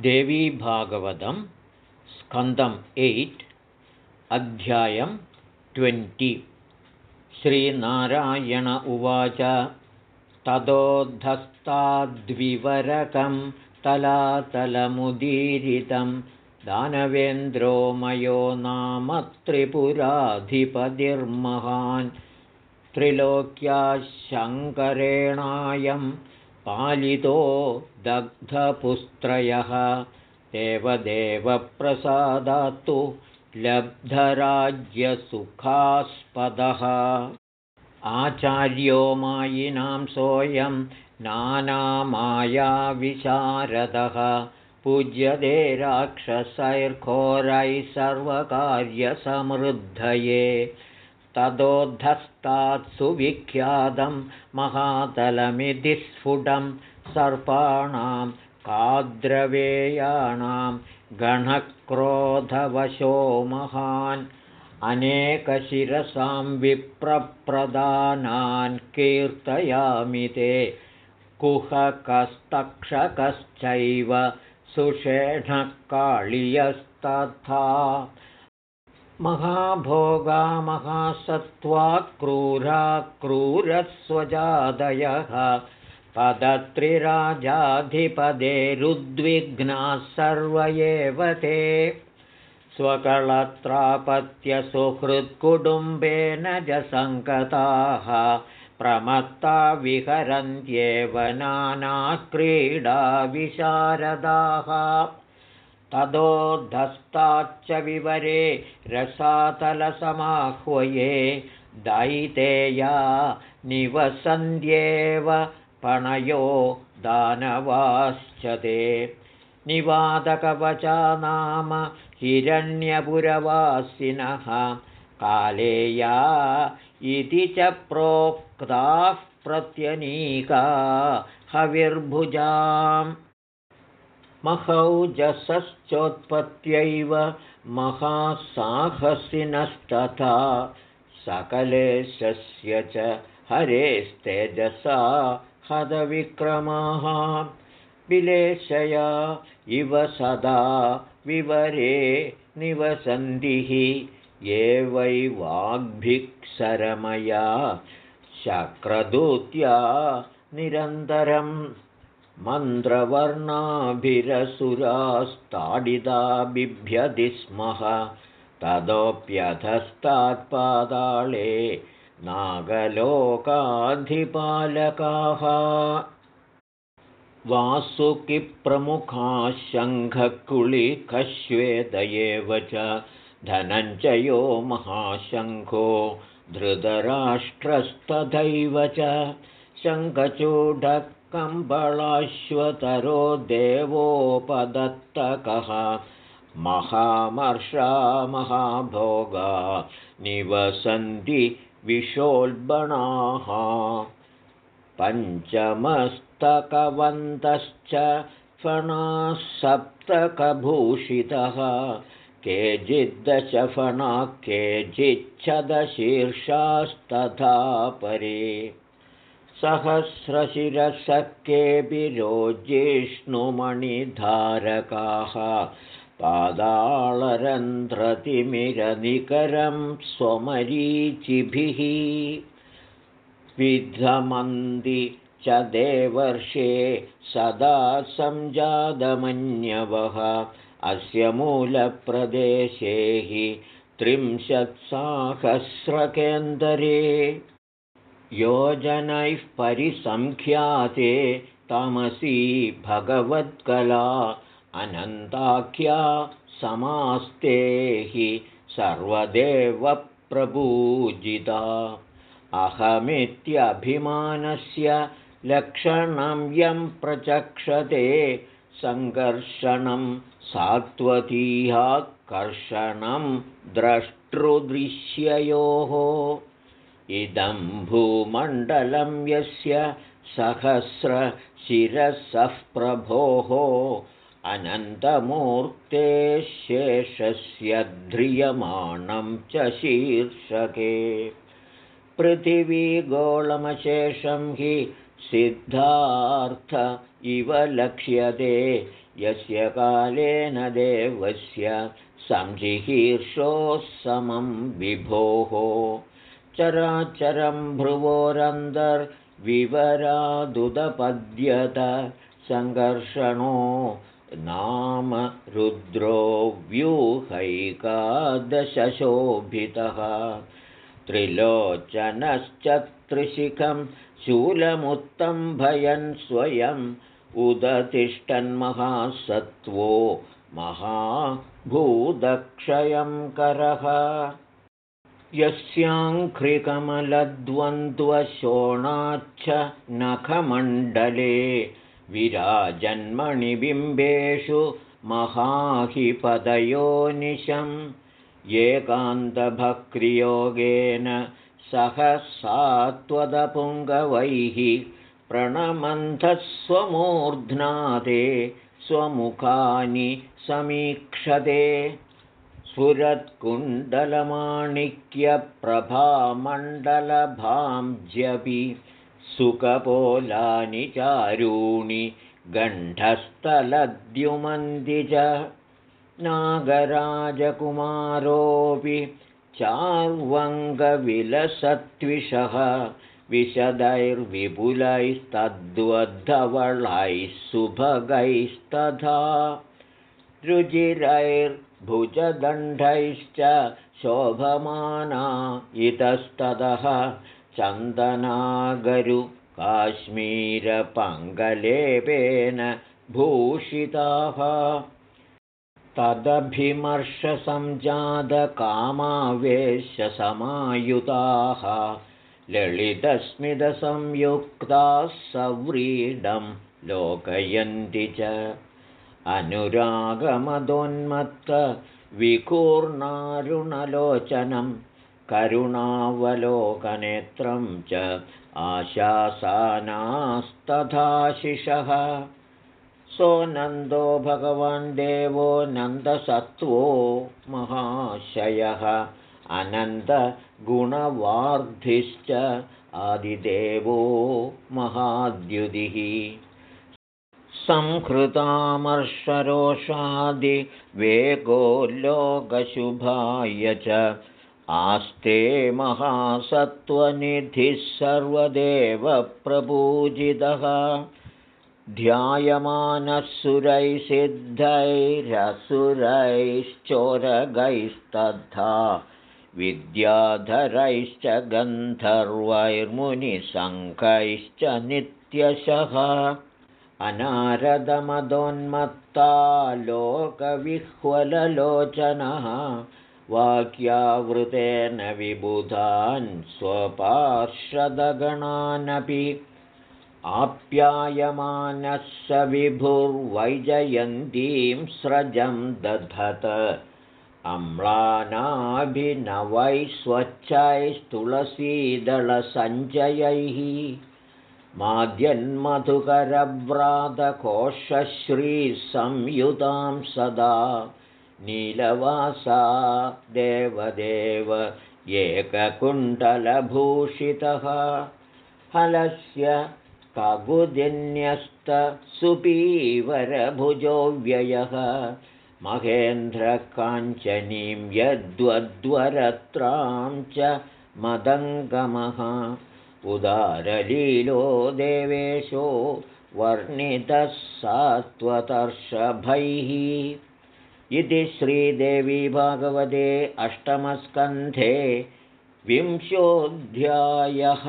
देवीभागवतं स्कन्दम् एय्ट् अध्यायं ट्वेण्टि। श्रीनारायण उवाच ततोद्धस्ताद्विवरकं तलातलमुदीरितं दानवेन्द्रो मयो नाम त्रिपुराधिपतिर्महान्। त्रिलोक्याशङ्करेणायं पालितो दग्धपुस्त्रयः। देवदेवप्रसादात्तु लब्धराज्यसुखास्पदः। आचार्यो मायिनां सोऽयं नानामायाविशारदः। पूज्यते राक्षसैर्घोरैः सर्वकार्यसमृद्धये ततोद्धस्तात् सुविख्यातं महातलमिति स्फुटं सर्पाणां काद्रवेयाणां गणक्रोधवशो महान् अनेकशिरसां विप्रप्रदानान् कीर्तयामि ते। कुहकस्तक्षकश्चैव सुषेणः काळियस्तथा महाभोगा महासत्त्वा क्रूरा क्रूरस्वजादयः। पदत्रिराजाधिपदेरुद्विग्नाः सर्व एव ते। स्वकळत्रापत्यसुहृत्कुटुम्बेन जसङ्कताः प्रमत्ता विहरन्त्येव नानाक्रीडाविशारदाः ततोद्धस्ताच्च विवरे रसातलसमाह्वये दैतेया निवसन्त्येव पणयो दानवाश्च ते। निवादकवचा नाम हिरण्यपुरवासिनः कालेया इति च प्रोक्ताः प्रत्यनीका हविर्भुजाम् महौजसश्चोत्पत्त्यैव महासाहसिनस्तथा सकलेशस्य च हरेस्तेजसा हदविक्रमाः। विलेशया इव सदा विवरे निवसन्तिः ये वै वाग्भिक्सरमया शक्रदूत्या निरन्तरम् मन्त्रवर्णाभिरसुरास्ताडिता बिभ्यति स्मः ततोऽप्यधस्तात्पादाळे नागलोकाधिपालकाः। वासुकिप्रमुखाः शङ्खकुलिकश्वेत एव च धनञ्जयो महाशङ्खो धृतराष्ट्रस्तथैव च शङ्खचूडः कम्बलाश्वतरो देवोपदत्तकः। महामर्षा महाभोगा निवसन्ति विशोल्बणाः। पञ्चमस्तकवन्तश्च फणाः सप्तकभूषितः केचिद्दशफणाः केचिच्छदशीर्षास्तथा परे सहस्रशिरसः केऽपि रोजिष्णुमणिधारकाः पादाळरन्ध्रतिमिरनिकरं स्वमरीचिभिः। विधमन्ति च देवर्षे सदा सञ्जातमन्यवः अस्य मूलप्रदेशे हि त्रिंशत्साहस्रकेन्दरे योजनैः परिसङ्ख्याते तमसी भगवत्कला अनन्ताख्या समास्ते हि सर्वदेवप्रपूजिता अहमित्यभिमानस्य लक्षणं यं प्रचक्षते सङ्कर्षणं सात्वतीहाकर्षणं द्रष्टृदृश्ययोः इदं भूमण्डलं यस्य सहस्रशिरसः प्रभोः अनन्तमूर्ते शेषस्य ध्रियमाणं च शीर्षके। पृथिवीगोलमशेषं हि सिद्धार्थ इव लक्ष्यते यस्य कालेन देवस्य संजिहीर्षोः समं विभोः चराचरं भ्रुवोरन्तर्विवरादुदपद्यत सङ्घर्षणो नाम रुद्रो व्यूहैकादशशोभितः। त्रिलोचनश्च त्रिशिखं शूलमुत्तम्भयन् स्वयम् उदतिष्ठन्महासत्त्वो महाभूदक्षयं करः यस्याङ्घ्रिकमलद्वन्द्वशोणाच्च नखमण्डले विराजन्मणिबिम्बेषु महाहिपदयो निशम् एकान्तभक्रियोगेन सह सात्वदपुङ्गवैः प्रणमन्थस्वमूर्ध्नादे स्वमुखानि समीक्षते जपि सुकपोलानि चारूणि गण्ठस्थलद्युमन्दिज नागराजकुमारोऽपि चार्वङ्गविलसत्विषः विशदैर्विपुलैस्तद्वद्धवलैः सुभगैस्तथा रुजिरैर्भुजदण्डैश्च शोभमाना इतस्ततः चन्दनागरुकाश्मीरपङ्गलेपेन भूषिताः। तदभिमर्शसञ्जातकामावेशसमायुताः ललितस्मितसंयुक्ताः सव्रीडं लोकयन्ति च अनुरागमदोन्मत्तविकूर्णारुणलोचनं करुणावलोकनेत्रं च आशासानास्तथाशिषः सो नन्दो भगवान् देवो नन्दसत्त्वो महाशयः अनन्तगुणवार्धिश्च आदिदेवो महाद्युदिः संहृतामर्षरोषादिवेगोल्लोकशुभाय च आस्ते महासत्त्वनिधिः सर्वदेवप्रपूजितः। ध्यायमानः सुरैः सिद्धैरसुरैश्चोरगैस्तथा विद्याधरैश्च गन्धर्वैर्मुनिशङ्खैश्च नित्यशः लोकविह्वललोचनः वाक्यावृतेन विबुधान् स्वपार्षदगणानपि आप्यायमानः स विभुर्वैजयन्तीं स्रजं दधत। अम्लानाभिनवैः स्वच्छैस्तुलसीदलसञ्चयैः माद्यन्मधुकरव्रातकोशश्रीसंयुतां सदा नीलवासा देवदेव एककुण्डलभूषितः हलस्य कगुदिन्यस्तसुपीवरभुजो व्ययः। महेन्द्रकाञ्चनीं यद्वद्वरत्रां च मदङ्गमः उदारलीलो देवेशो वर्णितः सात्वतर्षभैः इति श्रीदेवी भागवते अष्टमस्कन्धे विंशोऽध्यायः